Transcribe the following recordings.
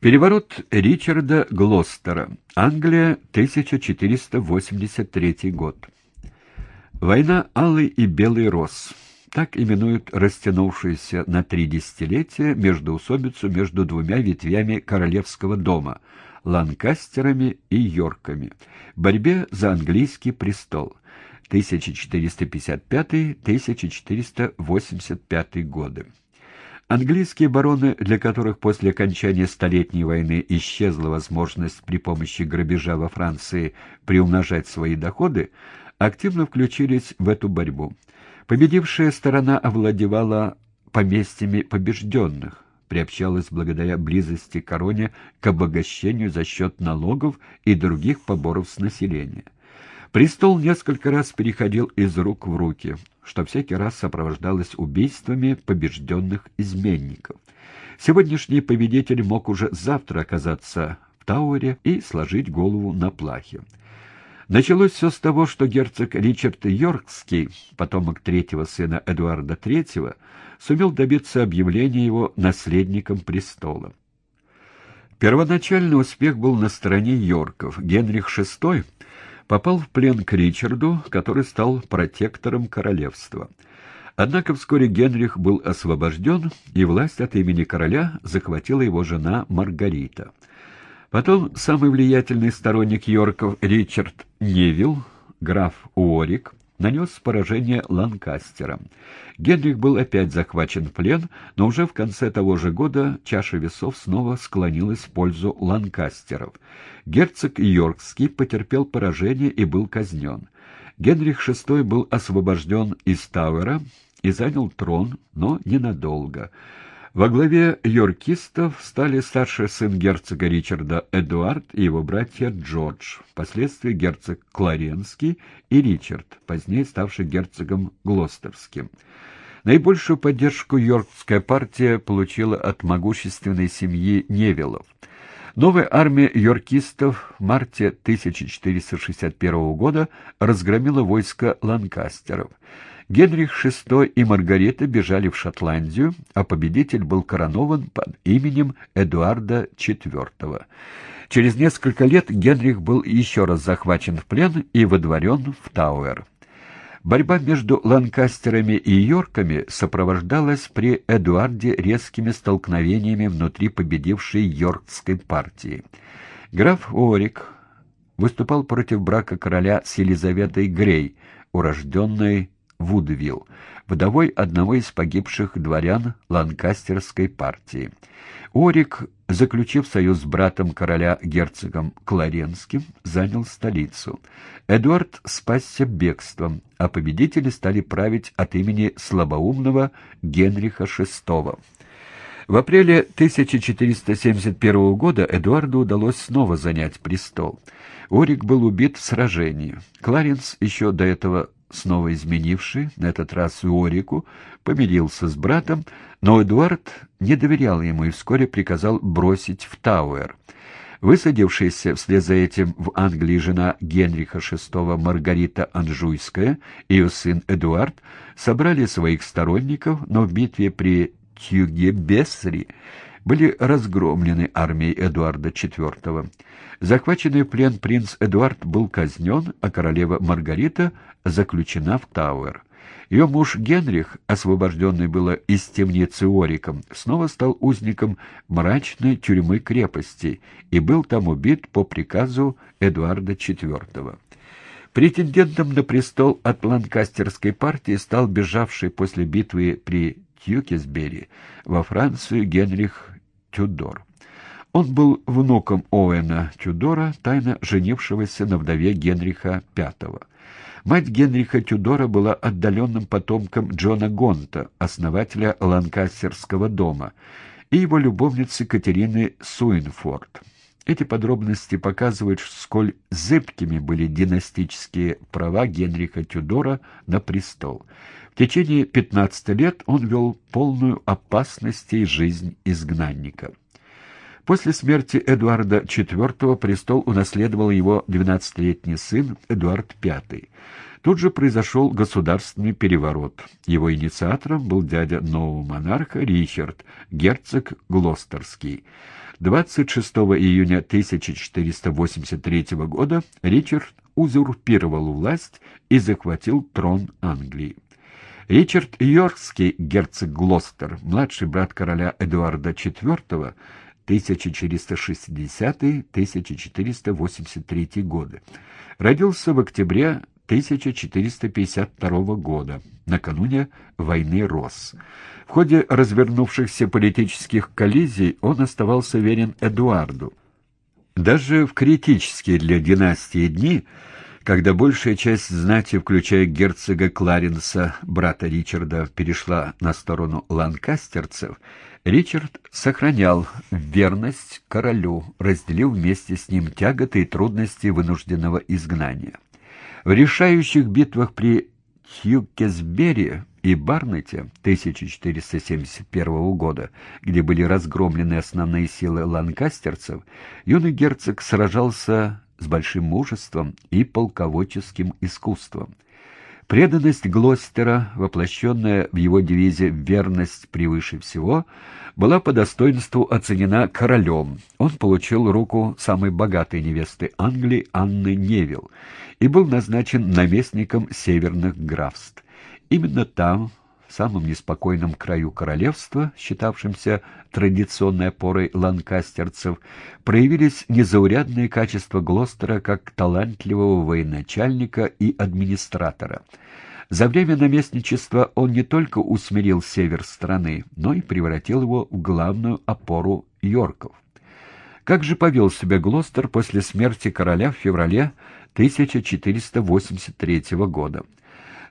Переворот Ричарда Глостера. Англия, 1483 год. Война Алый и Белый Рос. Так именуют растянувшуюся на три десятилетия междоусобицу между двумя ветвями королевского дома – Ланкастерами и Йорками, борьбе за английский престол 1455-1485 годы. Английские бароны, для которых после окончания Столетней войны исчезла возможность при помощи грабежа во Франции приумножать свои доходы, активно включились в эту борьбу. Победившая сторона овладевала поместьями побежденных, приобщалась благодаря близости к короне к обогащению за счет налогов и других поборов с населения. Престол несколько раз переходил из рук в руки, что всякий раз сопровождалось убийствами побежденных изменников. Сегодняшний победитель мог уже завтра оказаться в Тауэре и сложить голову на плахе. Началось все с того, что герцог Ричард Йоркский, потомок третьего сына Эдуарда III, сумел добиться объявления его наследником престола. Первоначальный успех был на стороне Йорков. Генрих VI попал в плен к Ричарду, который стал протектором королевства. Однако вскоре Генрих был освобожден, и власть от имени короля захватила его жена Маргарита. Потом самый влиятельный сторонник Йорков Ричард Невилл, граф Уорик, нанес поражение Ланкастерам. Генрих был опять захвачен в плен, но уже в конце того же года чаша весов снова склонилась в пользу Ланкастеров. Герцог Йоркский потерпел поражение и был казнен. Генрих VI был освобожден из Тауэра и занял трон, но ненадолго. Во главе йоркистов стали старший сын герцога Ричарда Эдуард и его братья Джордж, впоследствии герцог Кларенский и Ричард, позднее ставший герцогом Глостерским. Наибольшую поддержку йоркская партия получила от могущественной семьи Невиллов. Новая армия йоркистов в марте 1461 года разгромила войско ланкастеров. Генрих VI и Маргарита бежали в Шотландию, а победитель был коронован под именем Эдуарда IV. Через несколько лет Генрих был еще раз захвачен в плен и водворен в Тауэр. Борьба между Ланкастерами и Йорками сопровождалась при Эдуарде резкими столкновениями внутри победившей Йоркской партии. Граф Орик выступал против брака короля с Елизаветой Грей, урожденной Вудвилл, вдовой одного из погибших дворян Ланкастерской партии. Орик, заключив союз с братом короля герцогом Кларенским, занял столицу. Эдуард спасся бегством, а победители стали править от имени слабоумного Генриха VI. В апреле 1471 года Эдуарду удалось снова занять престол. Орик был убит в сражении. Кларенс еще до этого снова изменивший, на этот раз Иорику, помирился с братом, но Эдуард не доверял ему и вскоре приказал бросить в Тауэр. Высадившаяся вслед за этим в Англии жена Генриха VI Маргарита Анжуйская и ее сын Эдуард собрали своих сторонников, но в битве при Тюгебесри были разгромлены армией Эдуарда IV. Захваченный в плен принц Эдуард был казнен, а королева Маргарита заключена в Тауэр. Ее муж Генрих, освобожденный было из темницы Ориком, снова стал узником мрачной тюрьмы крепости и был там убит по приказу Эдуарда IV. Претендентом на престол от ланкастерской партии стал бежавший после битвы при Тьюкесбери во Францию Генрих Тюдор. Он был внуком Оуэна Тюдора, тайно женившегося на вдове Генриха V. Мать Генриха Тюдора была отдаленным потомком Джона Гонта, основателя Ланкастерского дома, и его любовницы Катерины Суинфорд. Эти подробности показывают, сколь зыбкими были династические права Генриха Тюдора на престол. Течение 15 лет он вел полную опасностей жизнь изгнанника. После смерти Эдуарда IV престол унаследовал его 12-летний сын Эдуард V. Тут же произошел государственный переворот. Его инициатором был дядя нового монарха Ричард, герцог Глостерский. 26 июня 1483 года Ричард узурпировал власть и захватил трон Англии. Ричард Йоркский, герцог Глостер, младший брат короля Эдуарда IV, 1460-1483 годы, родился в октябре 1452 года, накануне войны Рос. В ходе развернувшихся политических коллизий он оставался верен Эдуарду. Даже в критические для династии дни, когда большая часть знати, включая герцога Кларенса, брата Ричарда, перешла на сторону ланкастерцев, Ричард сохранял верность королю, разделив вместе с ним тяготы и трудности вынужденного изгнания. В решающих битвах при Хьюкесбери и Барнете 1471 года, где были разгромлены основные силы ланкастерцев, юный герцог сражался с большим мужеством и полководческим искусством. Преданность Глостера, воплощенная в его девизе «верность превыше всего», была по достоинству оценена королем. Он получил руку самой богатой невесты Англии Анны Невилл и был назначен наместником северных графств. Именно там, самом неспокойном краю королевства, считавшемся традиционной опорой ланкастерцев, проявились незаурядные качества Глостера как талантливого военачальника и администратора. За время наместничества он не только усмирил север страны, но и превратил его в главную опору Йорков. Как же повел себя Глостер после смерти короля в феврале 1483 года?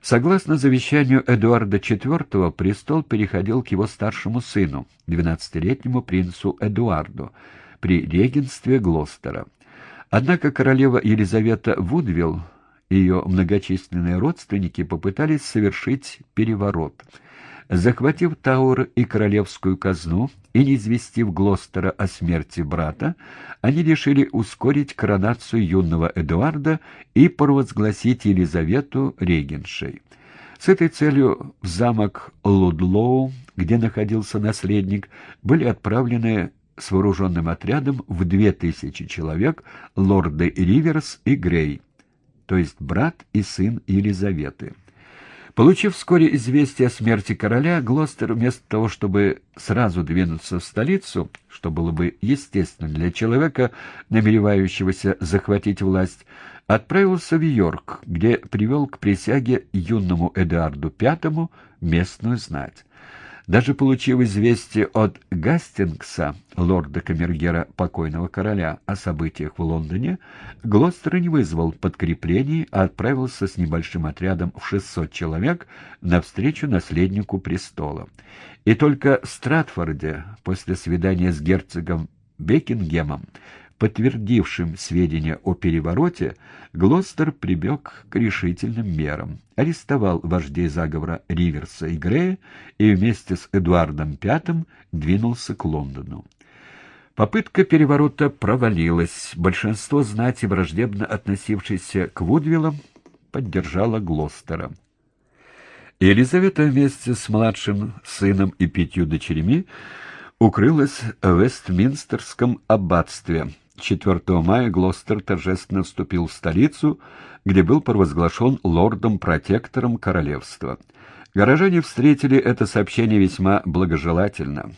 Согласно завещанию Эдуарда IV, престол переходил к его старшему сыну, 12-летнему принцу Эдуарду, при регенстве Глостера. Однако королева Елизавета Вудвилл и ее многочисленные родственники попытались совершить переворот – Захватив Тауэр и королевскую казну и не известив Глостера о смерти брата, они решили ускорить коронацию юного Эдуарда и провозгласить Елизавету регеншей. С этой целью в замок Лудлоу, где находился наследник, были отправлены с вооруженным отрядом в две тысячи человек лорды Риверс и Грей, то есть брат и сын Елизаветы. Получив вскоре известие о смерти короля, Глостер вместо того, чтобы сразу двинуться в столицу, что было бы естественно для человека, намеревающегося захватить власть, отправился в Йорк, где привел к присяге юному Эдуарду V местную знать. Даже получив известие от Гастингса, лорда-камергера покойного короля, о событиях в Лондоне, Глостер не вызвал подкреплений, а отправился с небольшим отрядом в 600 человек навстречу наследнику престола. И только в Стратфорде, после свидания с герцогом Бекингемом, подтвердившим сведения о перевороте, Глостер прибег к решительным мерам. Арестовал вождей заговора Риверса и Грея и вместе с Эдуардом V двинулся к Лондону. Попытка переворота провалилась. Большинство знати, враждебно относившейся к Вудвиллам, поддержало Глостера. Елизавета вместе с младшим сыном и пятью дочерьми укрылась в Вестминстерском аббатстве, 4 мая Глостер торжественно вступил в столицу, где был провозглашен лордом-протектором королевства. Горожане встретили это сообщение весьма благожелательно.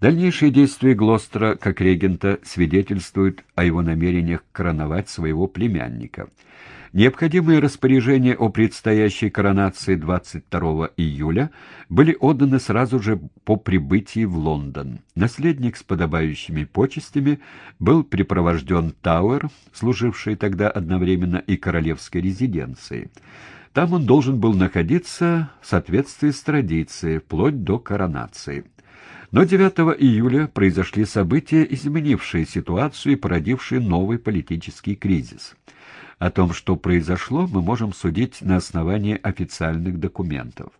Дальнейшие действия Глостера как регента свидетельствуют о его намерениях короновать своего племянника. Необходимые распоряжения о предстоящей коронации 22 июля были отданы сразу же по прибытии в Лондон. Наследник с подобающими почестями был припровожден Тауэр, служивший тогда одновременно и королевской резиденцией. Там он должен был находиться в соответствии с традицией, вплоть до коронации. Но 9 июля произошли события, изменившие ситуацию и породившие новый политический кризис. О том, что произошло, мы можем судить на основании официальных документов.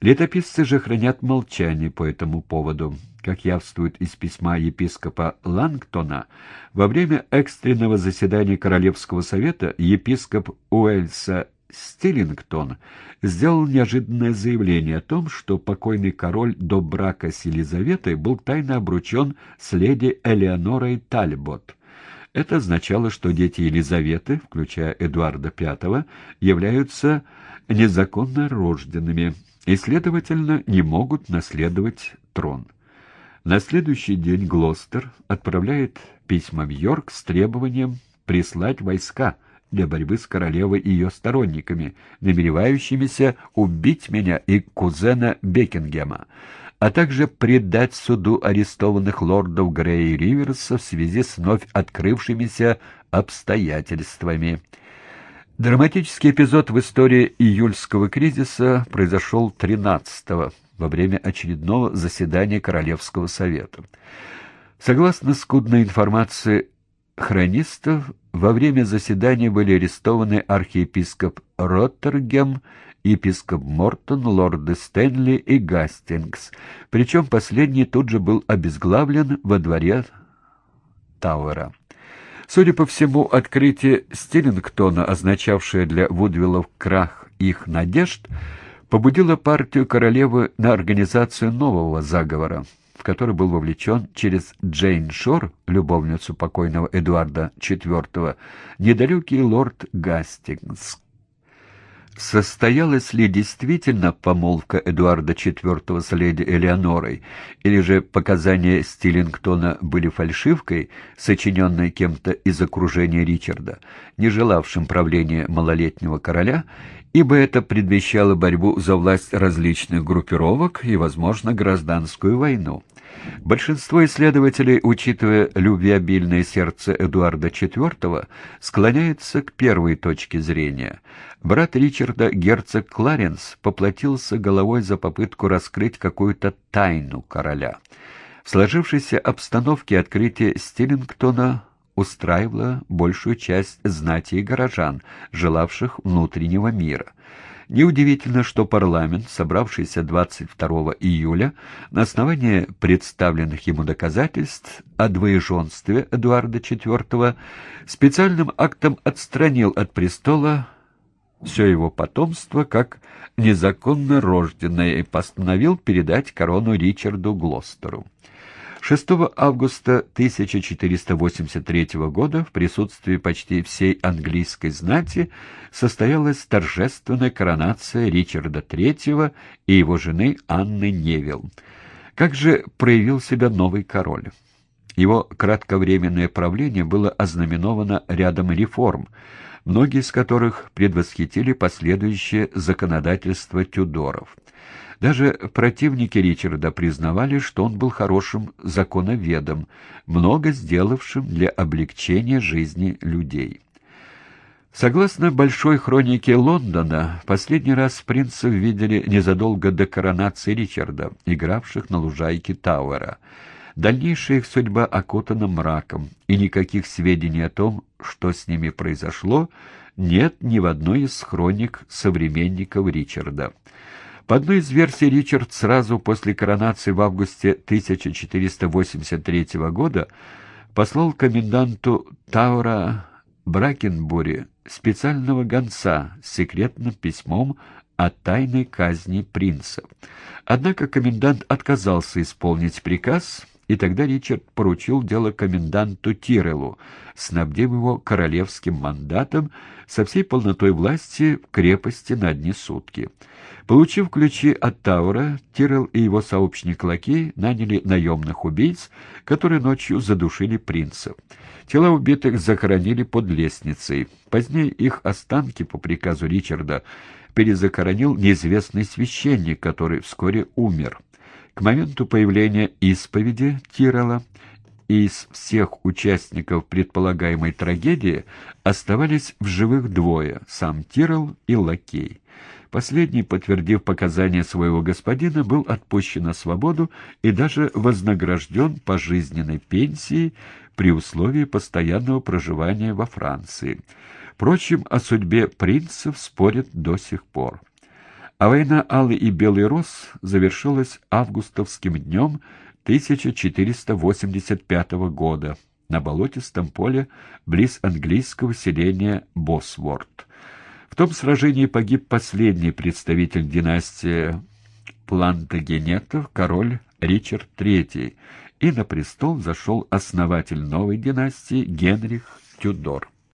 Летописцы же хранят молчание по этому поводу. Как явствует из письма епископа Лангтона, во время экстренного заседания Королевского совета епископ Уэльса Стиллингтон сделал неожиданное заявление о том, что покойный король до брака с Елизаветой был тайно обручен с леди Элеонорой Тальбот. Это означало, что дети Елизаветы, включая Эдуарда V, являются незаконно рожденными и, следовательно, не могут наследовать трон. На следующий день Глостер отправляет письма в Йорк с требованием прислать войска для борьбы с королевой и ее сторонниками, намеревающимися убить меня и кузена Бекингема, а также предать суду арестованных лордов Грея и Риверса в связи с вновь открывшимися обстоятельствами. Драматический эпизод в истории июльского кризиса произошел 13-го, во время очередного заседания Королевского совета. Согласно скудной информации хронистов, во время заседания были арестованы архиепископ Роттергем, епископ Мортон, лорды Стэнли и Гастингс, причем последний тут же был обезглавлен во дворе Тауэра. Судя по всему, открытие Стиллингтона, означавшее для Вудвиллов крах их надежд, побудило партию королевы на организацию нового заговора, в который был вовлечен через Джейн Шор, любовницу покойного Эдуарда IV, недалекий лорд Гастингс. Состоялась ли действительно помолвка Эдуарда IV с леди Элеонорой, или же показания Стиллингтона были фальшивкой, сочиненной кем-то из окружения Ричарда, не желавшим правления малолетнего короля, ибо это предвещало борьбу за власть различных группировок и, возможно, гражданскую войну. Большинство исследователей, учитывая любвеобильное сердце Эдуарда IV, склоняется к первой точке зрения. Брат Ричарда, герцог Кларенс, поплатился головой за попытку раскрыть какую-то тайну короля. В сложившейся обстановке открытие Стиллингтона устраивала большую часть знати и горожан, желавших внутреннего мира. Неудивительно, что парламент, собравшийся 22 июля, на основании представленных ему доказательств о двоеженстве Эдуарда IV, специальным актом отстранил от престола все его потомство как незаконно рожденное и постановил передать корону Ричарду Глостеру. 6 августа 1483 года в присутствии почти всей английской знати состоялась торжественная коронация Ричарда III и его жены Анны Невилл. Как же проявил себя новый король? Его кратковременное правление было ознаменовано рядом реформ, многие из которых предвосхитили последующее законодательство Тюдоров. Даже противники Ричарда признавали, что он был хорошим законоведом, много сделавшим для облегчения жизни людей. Согласно большой хронике Лондона, последний раз принцев видели незадолго до коронации Ричарда, игравших на лужайке Тауэра. Дальнейшая их судьба окутана мраком, и никаких сведений о том, что с ними произошло, нет ни в одной из хроник современников Ричарда. По одной из версий, Ричард сразу после коронации в августе 1483 года послал коменданту Таура Бракенбури специального гонца с секретным письмом о тайной казни принца. Однако комендант отказался исполнить приказ, и тогда Ричард поручил дело коменданту Тирелу, снабдив его королевским мандатом со всей полнотой власти в крепости на одни сутки. Получив ключи от Таура, Тирел и его сообщник Лакей наняли наемных убийц, которые ночью задушили принца. Тела убитых захоронили под лестницей. Позднее их останки по приказу Ричарда перезахоронил неизвестный священник, который вскоре умер. К моменту появления исповеди Тирела из всех участников предполагаемой трагедии оставались в живых двое — сам Тирел и Лакей. Последний, подтвердив показания своего господина, был отпущен на свободу и даже вознагражден пожизненной пенсией при условии постоянного проживания во Франции. Впрочем, о судьбе принцев спорят до сих пор. А война Алый и Белый Рос завершилась августовским днем 1485 года на болотистом поле близ английского селения Босворт. В том сражении погиб последний представитель династии Плантагенетов, король Ричард III, и на престол зашел основатель новой династии Генрих Тюдор.